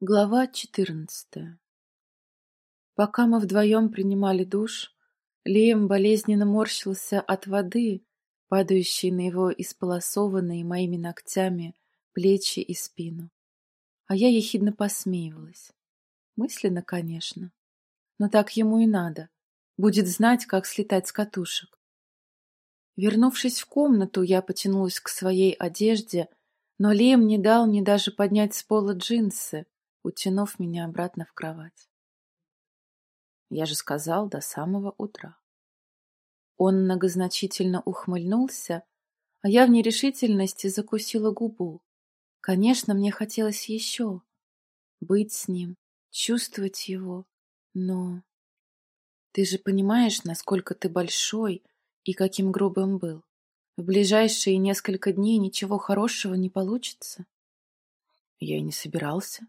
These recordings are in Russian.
Глава четырнадцатая Пока мы вдвоем принимали душ, Лием болезненно морщился от воды, падающей на его исполосованные моими ногтями плечи и спину. А я ехидно посмеивалась. Мысленно, конечно. Но так ему и надо. Будет знать, как слетать с катушек. Вернувшись в комнату, я потянулась к своей одежде, но Лием не дал мне даже поднять с пола джинсы, утянув меня обратно в кровать. Я же сказал до самого утра. Он многозначительно ухмыльнулся, а я в нерешительности закусила губу. Конечно, мне хотелось еще быть с ним, чувствовать его, но... Ты же понимаешь, насколько ты большой и каким грубым был. В ближайшие несколько дней ничего хорошего не получится. Я и не собирался.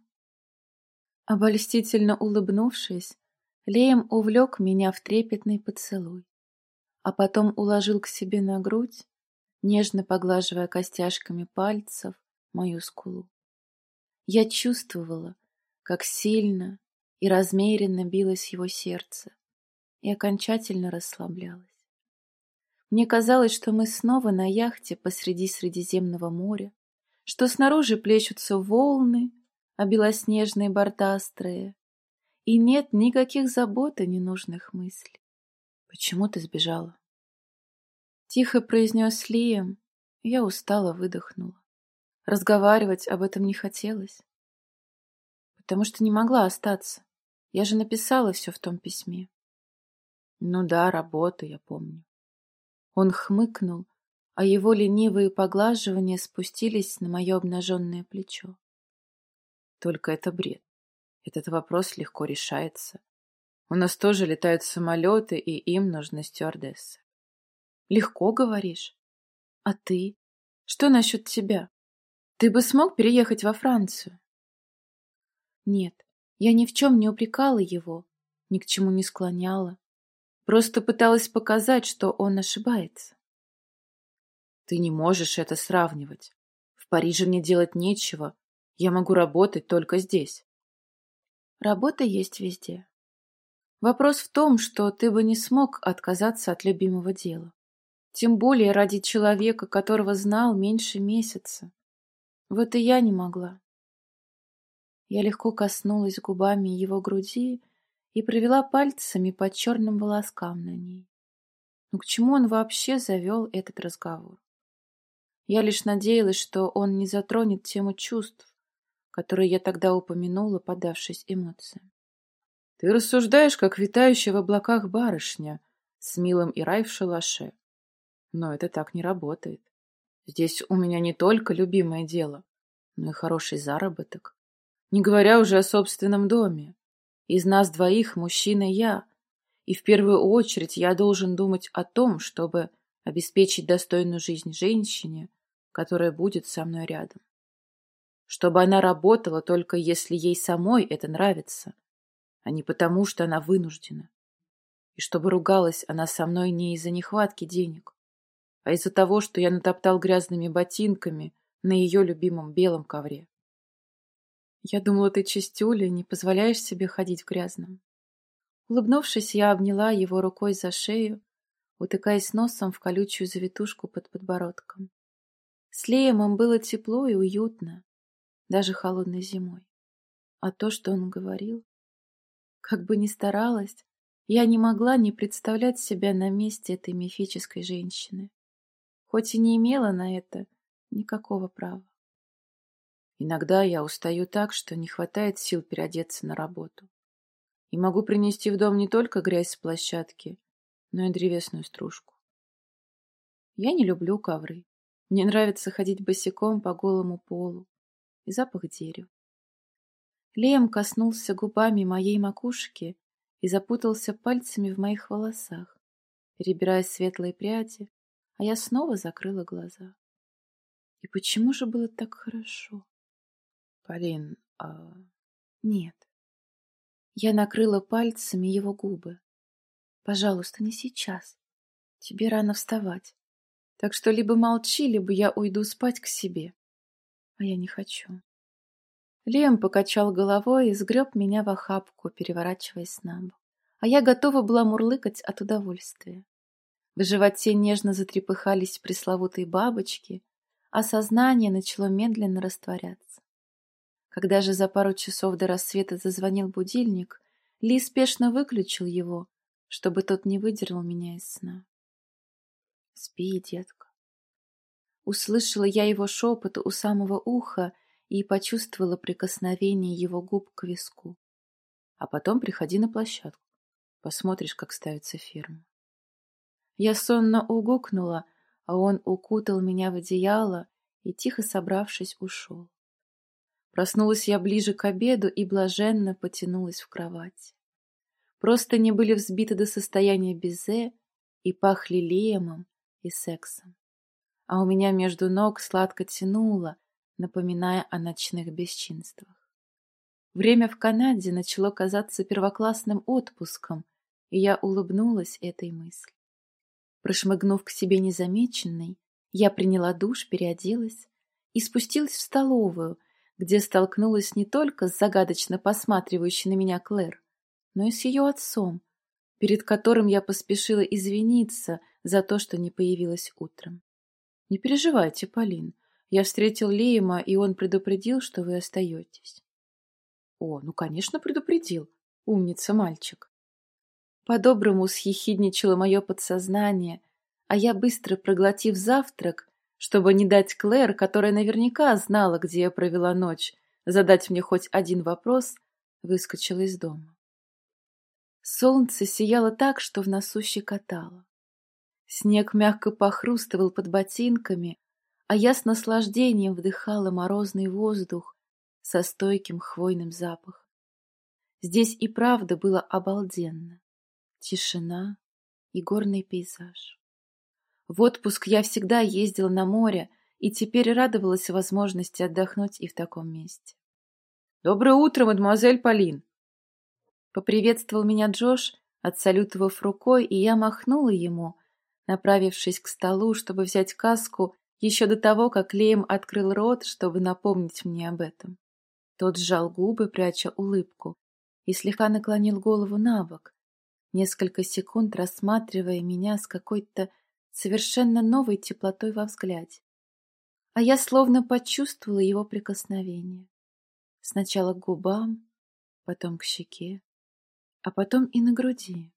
Обольстительно улыбнувшись, Леем увлек меня в трепетный поцелуй, а потом уложил к себе на грудь, нежно поглаживая костяшками пальцев мою скулу. Я чувствовала, как сильно и размеренно билось его сердце, и окончательно расслаблялась. Мне казалось, что мы снова на яхте посреди Средиземного моря, что снаружи плещутся волны, а белоснежные бортастрые, и нет никаких забот и ненужных мыслей. Почему ты сбежала? Тихо произнес Лием, я устало выдохнула. Разговаривать об этом не хотелось. Потому что не могла остаться. Я же написала все в том письме. Ну да, работа, я помню. Он хмыкнул, а его ленивые поглаживания спустились на мое обнаженное плечо. Только это бред. Этот вопрос легко решается. У нас тоже летают самолеты, и им нужны стюардессы. Легко говоришь. А ты? Что насчет тебя? Ты бы смог переехать во Францию? Нет, я ни в чем не упрекала его, ни к чему не склоняла. Просто пыталась показать, что он ошибается. Ты не можешь это сравнивать. В Париже мне делать нечего, я могу работать только здесь. Работа есть везде. Вопрос в том, что ты бы не смог отказаться от любимого дела. Тем более ради человека, которого знал меньше месяца. Вот и я не могла. Я легко коснулась губами его груди и провела пальцами по черным волоскам на ней. Но к чему он вообще завел этот разговор? Я лишь надеялась, что он не затронет тему чувств, которые я тогда упомянула, подавшись эмоциям. Ты рассуждаешь, как витающая в облаках барышня, с милым и рай в шалаше. Но это так не работает. Здесь у меня не только любимое дело, но и хороший заработок. Не говоря уже о собственном доме. Из нас двоих мужчина я, и в первую очередь я должен думать о том, чтобы обеспечить достойную жизнь женщине, которая будет со мной рядом чтобы она работала только если ей самой это нравится, а не потому, что она вынуждена. И чтобы ругалась она со мной не из-за нехватки денег, а из-за того, что я натоптал грязными ботинками на ее любимом белом ковре. Я думала, ты чистюля не позволяешь себе ходить в грязном. Улыбнувшись, я обняла его рукой за шею, утыкаясь носом в колючую завитушку под подбородком. С Леемом было тепло и уютно, даже холодной зимой. А то, что он говорил, как бы ни старалась, я не могла не представлять себя на месте этой мифической женщины, хоть и не имела на это никакого права. Иногда я устаю так, что не хватает сил переодеться на работу. И могу принести в дом не только грязь с площадки, но и древесную стружку. Я не люблю ковры. Мне нравится ходить босиком по голому полу, и запах дерева. Лем коснулся губами моей макушки и запутался пальцами в моих волосах, перебирая светлые пряди, а я снова закрыла глаза. И почему же было так хорошо? Полин, а... Нет. Я накрыла пальцами его губы. Пожалуйста, не сейчас. Тебе рано вставать. Так что либо молчи, либо я уйду спать к себе а я не хочу. Лем покачал головой и сгреб меня в охапку, переворачиваясь на бок. А я готова была мурлыкать от удовольствия. В животе нежно затрепыхались пресловутые бабочки, а сознание начало медленно растворяться. Когда же за пару часов до рассвета зазвонил будильник, Ли спешно выключил его, чтобы тот не выдернул меня из сна. «Спи, детка». Услышала я его шепот у самого уха и почувствовала прикосновение его губ к виску. А потом приходи на площадку. Посмотришь, как ставится ферма. Я сонно угукнула, а он укутал меня в одеяло и, тихо собравшись, ушел. Проснулась я ближе к обеду и блаженно потянулась в кровать. Просто не были взбиты до состояния безе и пахли лемом и сексом. А у меня между ног сладко тянуло, напоминая о ночных бесчинствах. Время в Канаде начало казаться первоклассным отпуском, и я улыбнулась этой мысли. Прошмыгнув к себе незамеченной, я приняла душ, переоделась и спустилась в столовую, где столкнулась не только с загадочно посматривающей на меня Клэр, но и с ее отцом, перед которым я поспешила извиниться за то, что не появилась утром. «Не переживайте, Полин, я встретил Лиема, и он предупредил, что вы остаетесь». «О, ну, конечно, предупредил. Умница мальчик». По-доброму схихидничало мое подсознание, а я, быстро проглотив завтрак, чтобы не дать Клэр, которая наверняка знала, где я провела ночь, задать мне хоть один вопрос, выскочила из дома. Солнце сияло так, что в носу щекотало. Снег мягко похрустывал под ботинками, а я с наслаждением вдыхала морозный воздух со стойким хвойным запахом. Здесь и правда было обалденно. Тишина и горный пейзаж. В отпуск я всегда ездила на море и теперь радовалась возможности отдохнуть и в таком месте. «Доброе утро, мадемуазель Полин!» Поприветствовал меня Джош, отсалютовав рукой, и я махнула ему, направившись к столу, чтобы взять каску еще до того, как Леем открыл рот, чтобы напомнить мне об этом. Тот сжал губы, пряча улыбку, и слегка наклонил голову на бок, несколько секунд рассматривая меня с какой-то совершенно новой теплотой во взгляде. А я словно почувствовала его прикосновение. Сначала к губам, потом к щеке, а потом и на груди,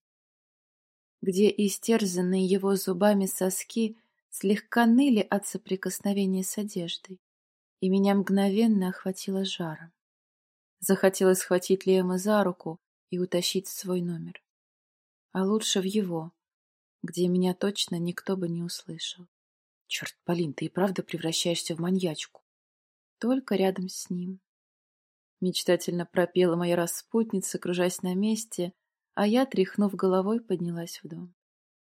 где истерзанные его зубами соски слегка ныли от соприкосновения с одеждой, и меня мгновенно охватило жаром. Захотелось схватить Лема за руку и утащить в свой номер. А лучше в его, где меня точно никто бы не услышал. Черт, Полин, ты и правда превращаешься в маньячку. Только рядом с ним. Мечтательно пропела моя распутница, кружась на месте, а я, тряхнув головой, поднялась в дом.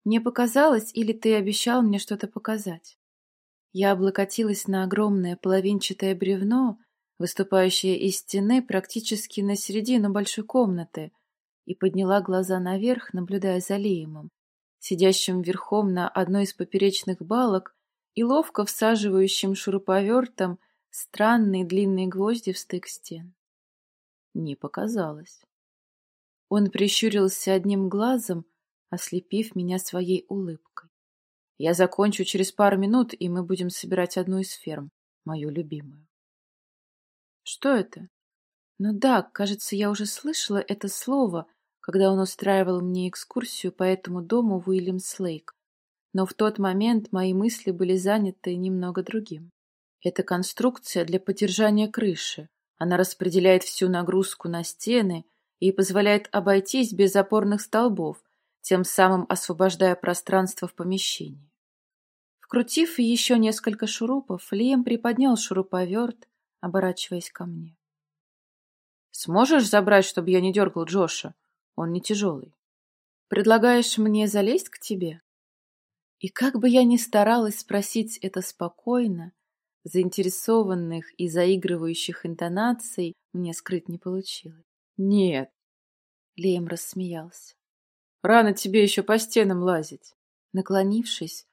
Мне показалось, или ты обещал мне что-то показать? Я облокотилась на огромное половинчатое бревно, выступающее из стены практически на середину большой комнаты, и подняла глаза наверх, наблюдая за Леемом, сидящим верхом на одной из поперечных балок и ловко всаживающим шуруповертом странные длинные гвозди в стык стен. Не показалось. Он прищурился одним глазом, ослепив меня своей улыбкой. Я закончу через пару минут, и мы будем собирать одну из ферм, мою любимую. Что это? Ну да, кажется, я уже слышала это слово, когда он устраивал мне экскурсию по этому дому в Уильямс-Лейк. Но в тот момент мои мысли были заняты немного другим. Это конструкция для поддержания крыши. Она распределяет всю нагрузку на стены и позволяет обойтись без опорных столбов, тем самым освобождая пространство в помещении. Вкрутив еще несколько шурупов, Лием приподнял шуруповерт, оборачиваясь ко мне. «Сможешь забрать, чтобы я не дергал Джоша? Он не тяжелый. Предлагаешь мне залезть к тебе?» И как бы я ни старалась спросить это спокойно, заинтересованных и заигрывающих интонаций мне скрыть не получилось. «Нет!» — Леем рассмеялся. «Рано тебе еще по стенам лазить!» Наклонившись,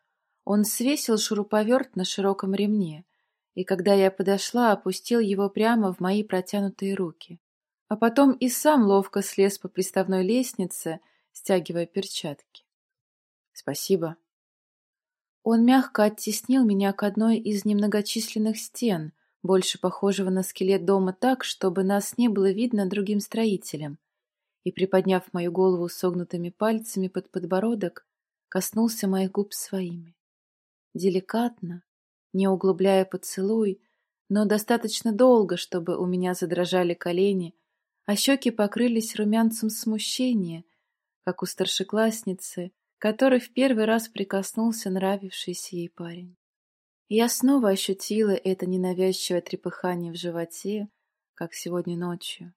он свесил шуруповерт на широком ремне и когда я подошла, опустил его прямо в мои протянутые руки. А потом и сам ловко слез по приставной лестнице, стягивая перчатки. «Спасибо». Он мягко оттеснил меня к одной из немногочисленных стен, больше похожего на скелет дома так, чтобы нас не было видно другим строителям, и, приподняв мою голову согнутыми пальцами под подбородок, коснулся моих губ своими. Деликатно, не углубляя поцелуй, но достаточно долго, чтобы у меня задрожали колени, а щеки покрылись румянцем смущения, как у старшеклассницы, который в первый раз прикоснулся нравившийся ей парень. Я снова ощутила это ненавязчивое трепыхание в животе, как сегодня ночью,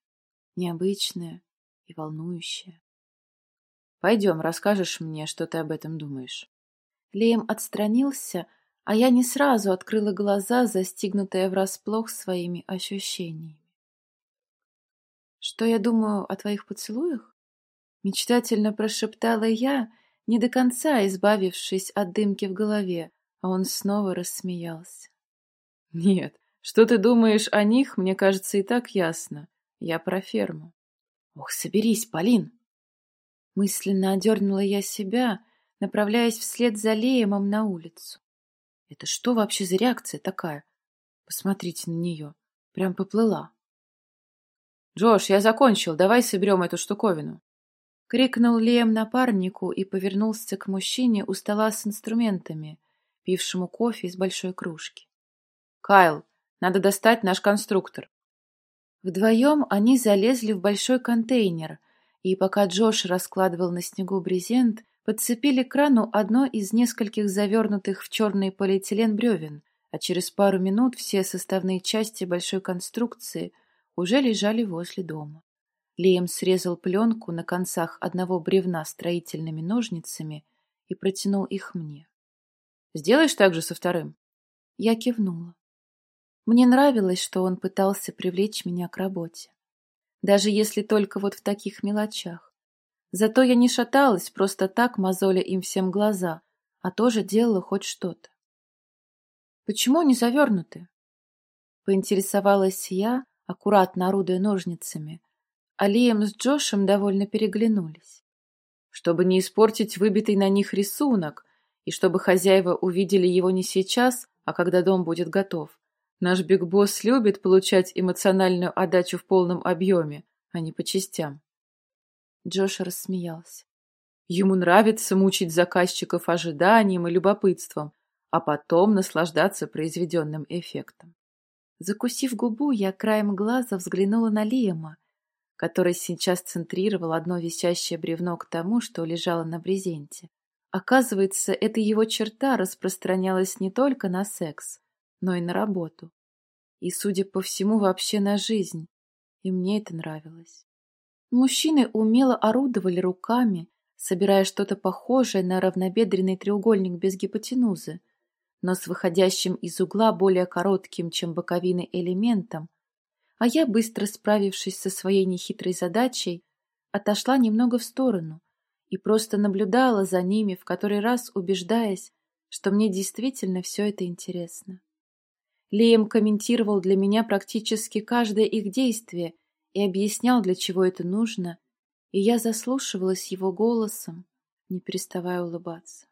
необычное и волнующее. «Пойдем, расскажешь мне, что ты об этом думаешь». Лем отстранился, а я не сразу открыла глаза, застигнутая врасплох своими ощущениями. «Что я думаю о твоих поцелуях?» Мечтательно прошептала я, не до конца избавившись от дымки в голове, а он снова рассмеялся. «Нет, что ты думаешь о них, мне кажется, и так ясно. Я про ферму». «Ох, соберись, Полин!» Мысленно одернула я себя, направляясь вслед за Леемом на улицу. Это что вообще за реакция такая? Посмотрите на нее. Прям поплыла. «Джош, я закончил. Давай соберем эту штуковину». Крикнул Лем напарнику и повернулся к мужчине у стола с инструментами, пившему кофе из большой кружки. «Кайл, надо достать наш конструктор». Вдвоем они залезли в большой контейнер, и пока Джош раскладывал на снегу брезент, подцепили к крану одно из нескольких завернутых в черный полиэтилен бревен, а через пару минут все составные части большой конструкции уже лежали возле дома. Лием срезал пленку на концах одного бревна строительными ножницами и протянул их мне. «Сделаешь так же со вторым?» Я кивнула. Мне нравилось, что он пытался привлечь меня к работе. Даже если только вот в таких мелочах. Зато я не шаталась просто так, мозоля им всем глаза, а тоже делала хоть что-то. «Почему они завернуты?» Поинтересовалась я, аккуратно орудуя ножницами, а Лием с Джошем довольно переглянулись. Чтобы не испортить выбитый на них рисунок, и чтобы хозяева увидели его не сейчас, а когда дом будет готов. Наш Биг Босс любит получать эмоциональную отдачу в полном объеме, а не по частям. Джош рассмеялся. Ему нравится мучить заказчиков ожиданием и любопытством, а потом наслаждаться произведенным эффектом. Закусив губу, я краем глаза взглянула на Лиема, который сейчас центрировал одно висящее бревно к тому, что лежало на брезенте. Оказывается, эта его черта распространялась не только на секс, но и на работу. И, судя по всему, вообще на жизнь. И мне это нравилось. Мужчины умело орудовали руками, собирая что-то похожее на равнобедренный треугольник без гипотенузы, но с выходящим из угла более коротким, чем боковины элементом, а я, быстро справившись со своей нехитрой задачей, отошла немного в сторону и просто наблюдала за ними, в который раз убеждаясь, что мне действительно все это интересно. Лием комментировал для меня практически каждое их действие и объяснял, для чего это нужно, и я заслушивалась его голосом, не переставая улыбаться.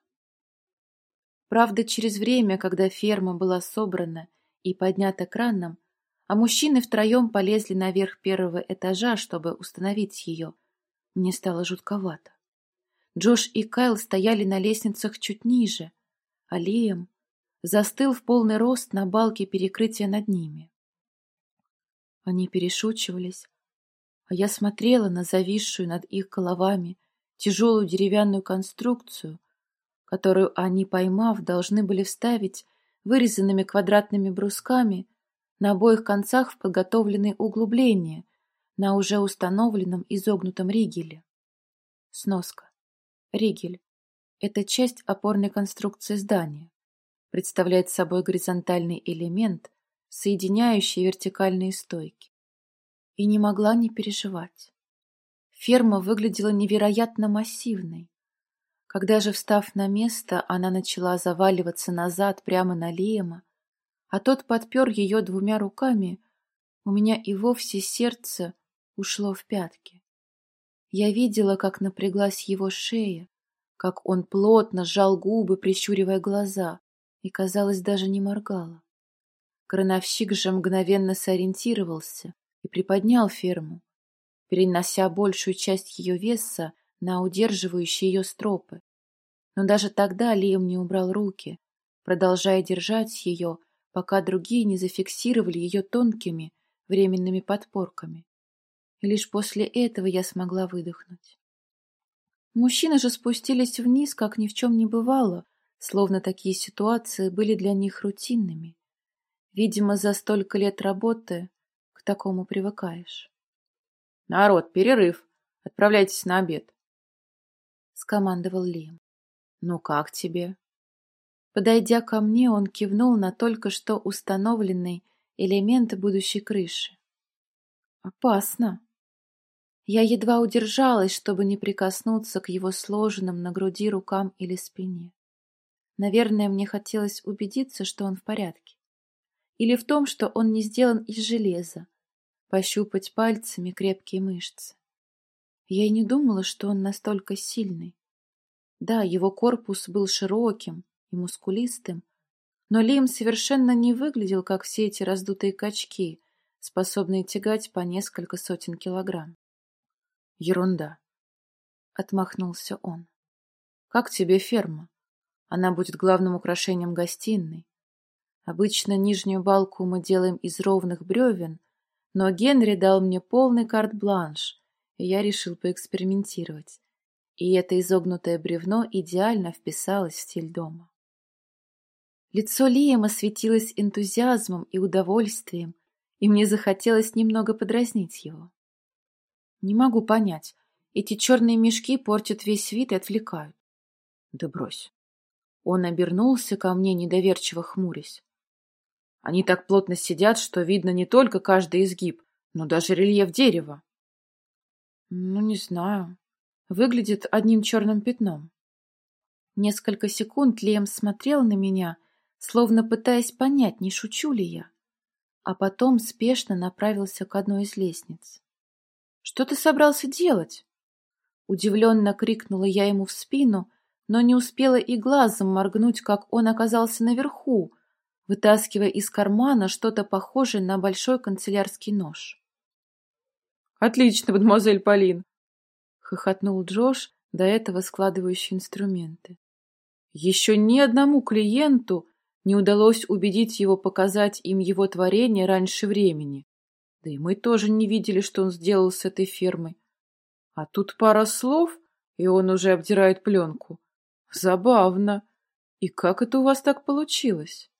Правда, через время, когда ферма была собрана и поднята краном, а мужчины втроем полезли наверх первого этажа, чтобы установить ее, мне стало жутковато. Джош и Кайл стояли на лестницах чуть ниже, а Лиам застыл в полный рост на балке перекрытия над ними. Они перешучивались, а я смотрела на зависшую над их головами тяжелую деревянную конструкцию, которую они, поймав, должны были вставить вырезанными квадратными брусками на обоих концах в подготовленные углубления на уже установленном изогнутом ригеле. Сноска. Ригель – это часть опорной конструкции здания. Представляет собой горизонтальный элемент, соединяющий вертикальные стойки и не могла не переживать. Ферма выглядела невероятно массивной. Когда же, встав на место, она начала заваливаться назад прямо на Лиема, а тот подпер ее двумя руками, у меня и вовсе сердце ушло в пятки. Я видела, как напряглась его шея, как он плотно сжал губы, прищуривая глаза, и, казалось, даже не моргала. Крановщик же мгновенно сориентировался и приподнял ферму, перенося большую часть ее веса на удерживающие ее стропы. Но даже тогда Лиам не убрал руки, продолжая держать ее, пока другие не зафиксировали ее тонкими временными подпорками. И лишь после этого я смогла выдохнуть. Мужчины же спустились вниз, как ни в чем не бывало, словно такие ситуации были для них рутинными. Видимо, за столько лет работы к такому привыкаешь. «Народ, перерыв! Отправляйтесь на обед!» — скомандовал Лим. «Ну как тебе?» Подойдя ко мне, он кивнул на только что установленный элемент будущей крыши. «Опасно!» Я едва удержалась, чтобы не прикоснуться к его сложенным на груди рукам или спине. Наверное, мне хотелось убедиться, что он в порядке или в том, что он не сделан из железа, пощупать пальцами крепкие мышцы. Я и не думала, что он настолько сильный. Да, его корпус был широким и мускулистым, но Лим совершенно не выглядел, как все эти раздутые качки, способные тягать по несколько сотен килограмм. Ерунда. Отмахнулся он. Как тебе ферма? Она будет главным украшением гостиной. Обычно нижнюю балку мы делаем из ровных бревен, но Генри дал мне полный карт-бланш, и я решил поэкспериментировать. И это изогнутое бревно идеально вписалось в стиль дома. Лицо Лиема светилось энтузиазмом и удовольствием, и мне захотелось немного подразнить его. Не могу понять, эти черные мешки портят весь вид и отвлекают. Да брось. Он обернулся ко мне, недоверчиво хмурясь. Они так плотно сидят, что видно не только каждый изгиб, но даже рельеф дерева. Ну, не знаю. Выглядит одним черным пятном. Несколько секунд Лем смотрел на меня, словно пытаясь понять, не шучу ли я, а потом спешно направился к одной из лестниц. «Что ты собрался делать?» Удивленно крикнула я ему в спину, но не успела и глазом моргнуть, как он оказался наверху, вытаскивая из кармана что-то похожее на большой канцелярский нож. «Отлично, мадемуазель Полин!» — хохотнул Джош, до этого складывающий инструменты. «Еще ни одному клиенту не удалось убедить его показать им его творение раньше времени. Да и мы тоже не видели, что он сделал с этой фермой. А тут пара слов, и он уже обдирает пленку. Забавно. И как это у вас так получилось?»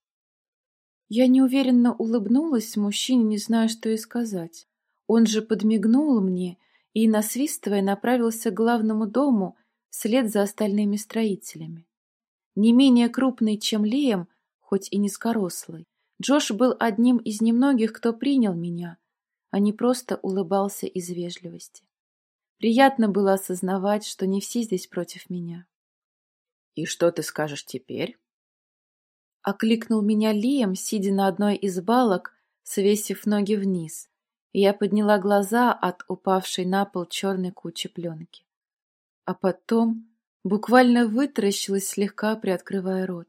Я неуверенно улыбнулась мужчине, не зная, что и сказать. Он же подмигнул мне и, насвистывая, направился к главному дому вслед за остальными строителями. Не менее крупный, чем Лием, хоть и низкорослый, Джош был одним из немногих, кто принял меня, а не просто улыбался из вежливости. Приятно было осознавать, что не все здесь против меня. «И что ты скажешь теперь?» Окликнул меня Лием, сидя на одной из балок, свесив ноги вниз, и я подняла глаза от упавшей на пол черной кучи пленки. А потом буквально вытаращилась, слегка приоткрывая рот.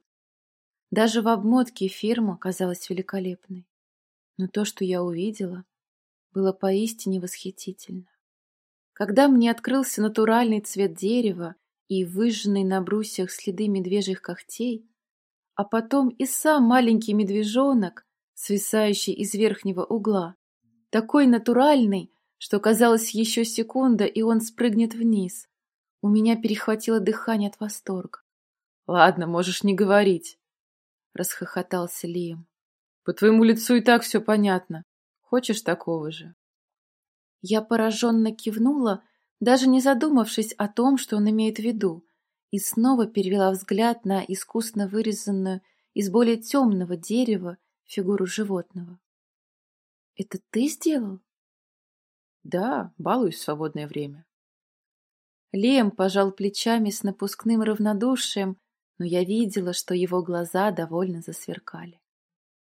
Даже в обмотке фирма казалась великолепной. Но то, что я увидела, было поистине восхитительно. Когда мне открылся натуральный цвет дерева и выжженные на брусьях следы медвежьих когтей, а потом и сам маленький медвежонок, свисающий из верхнего угла, такой натуральный, что казалось еще секунда, и он спрыгнет вниз. У меня перехватило дыхание от восторга. — Ладно, можешь не говорить, — расхохотался Лием. — По твоему лицу и так все понятно. Хочешь такого же? Я пораженно кивнула, даже не задумавшись о том, что он имеет в виду, и снова перевела взгляд на искусно вырезанную из более темного дерева фигуру животного. «Это ты сделал?» «Да, балуюсь в свободное время». Лем пожал плечами с напускным равнодушием, но я видела, что его глаза довольно засверкали.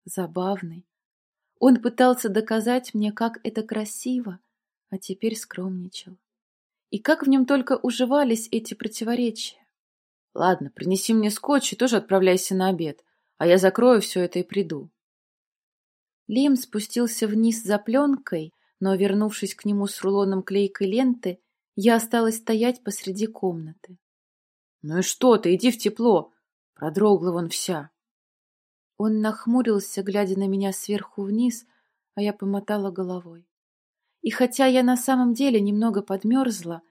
забавный. Он пытался доказать мне, как это красиво, а теперь скромничал. И как в нем только уживались эти противоречия. Ладно, принеси мне скотч и тоже отправляйся на обед, а я закрою все это и приду. Лим спустился вниз за пленкой, но, вернувшись к нему с рулоном клейкой ленты, я осталась стоять посреди комнаты. — Ну и что ты, иди в тепло! Продрогла вон вся. Он нахмурился, глядя на меня сверху вниз, а я помотала головой. И хотя я на самом деле немного подмерзла,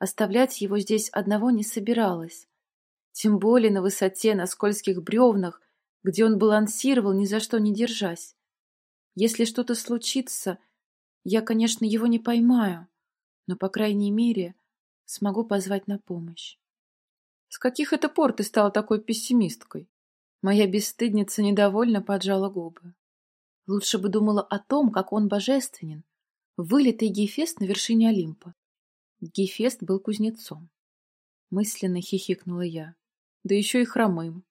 оставлять его здесь одного не собиралась. Тем более на высоте, на скользких бревнах, где он балансировал, ни за что не держась. Если что-то случится, я, конечно, его не поймаю, но, по крайней мере, смогу позвать на помощь. С каких это пор ты стала такой пессимисткой? Моя бесстыдница недовольно поджала губы. Лучше бы думала о том, как он божественен, вылитый Гефест на вершине Олимпа. Гефест был кузнецом. Мысленно хихикнула я. Да еще и хромым.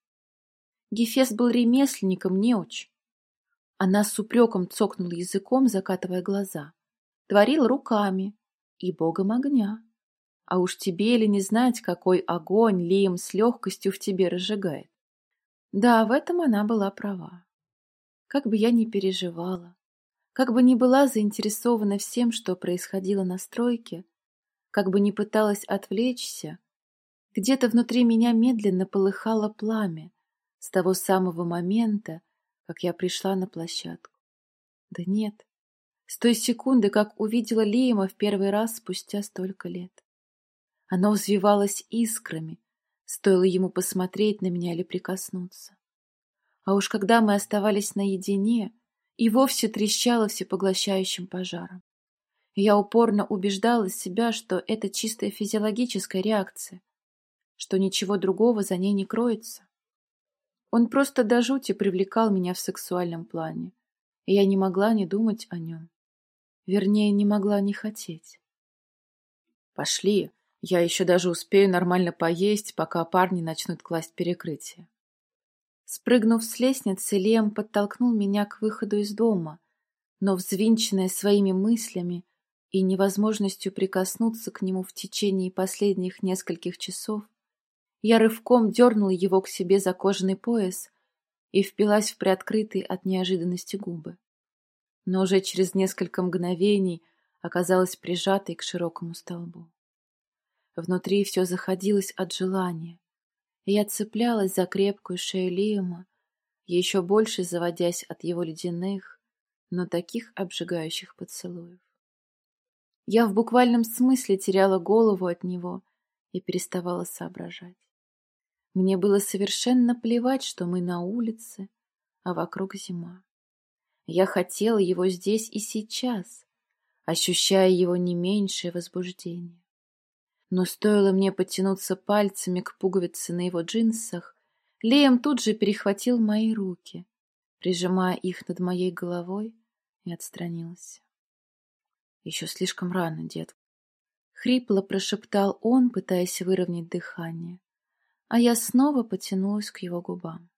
Гефест был ремесленником, неуч. Она с упреком цокнула языком, закатывая глаза. Творил руками и богом огня. А уж тебе ли не знать, какой огонь Лием с легкостью в тебе разжигает. Да, в этом она была права. Как бы я ни переживала, как бы ни была заинтересована всем, что происходило на стройке, как бы ни пыталась отвлечься, где-то внутри меня медленно полыхало пламя с того самого момента, как я пришла на площадку. Да нет, с той секунды, как увидела Лиема в первый раз спустя столько лет. Оно взвивалось искрами, стоило ему посмотреть на меня или прикоснуться. А уж когда мы оставались наедине, и вовсе трещало всепоглощающим пожаром. Я упорно убеждала себя, что это чистая физиологическая реакция, что ничего другого за ней не кроется. Он просто до жути привлекал меня в сексуальном плане, и я не могла не думать о нем. Вернее, не могла не хотеть. «Пошли, я еще даже успею нормально поесть, пока парни начнут класть перекрытие». Спрыгнув с лестницы, Лем подтолкнул меня к выходу из дома, но, взвинченная своими мыслями и невозможностью прикоснуться к нему в течение последних нескольких часов, я рывком дернула его к себе за кожаный пояс и впилась в приоткрытые от неожиданности губы. Но уже через несколько мгновений оказалась прижатой к широкому столбу. Внутри все заходилось от желания, я цеплялась за крепкую шею Лиэма, еще больше заводясь от его ледяных, но таких обжигающих поцелуев. Я в буквальном смысле теряла голову от него и переставала соображать. Мне было совершенно плевать, что мы на улице, а вокруг зима. Я хотела его здесь и сейчас, ощущая его не меньшее возбуждение. Но стоило мне потянуться пальцами к пуговице на его джинсах, Леем тут же перехватил мои руки, прижимая их над моей головой, и отстранился. Еще слишком рано, дед. Хрипло прошептал он, пытаясь выровнять дыхание а я снова потянулась к его губам.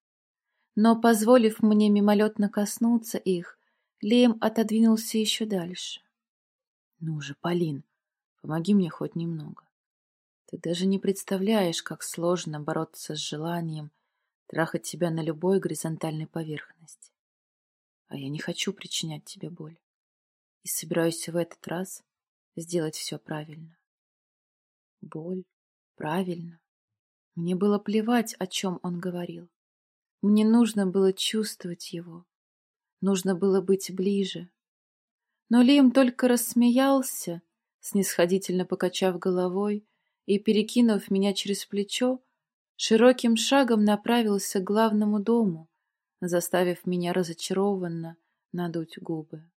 Но, позволив мне мимолетно коснуться их, Лем отодвинулся еще дальше. «Ну же, Полин, помоги мне хоть немного. Ты даже не представляешь, как сложно бороться с желанием трахать тебя на любой горизонтальной поверхности. А я не хочу причинять тебе боль. И собираюсь в этот раз сделать все правильно. Боль, правильно. Мне было плевать, о чем он говорил. Мне нужно было чувствовать его. Нужно было быть ближе. Но Лим только рассмеялся, снисходительно покачав головой и, перекинув меня через плечо, широким шагом направился к главному дому, заставив меня разочарованно надуть губы.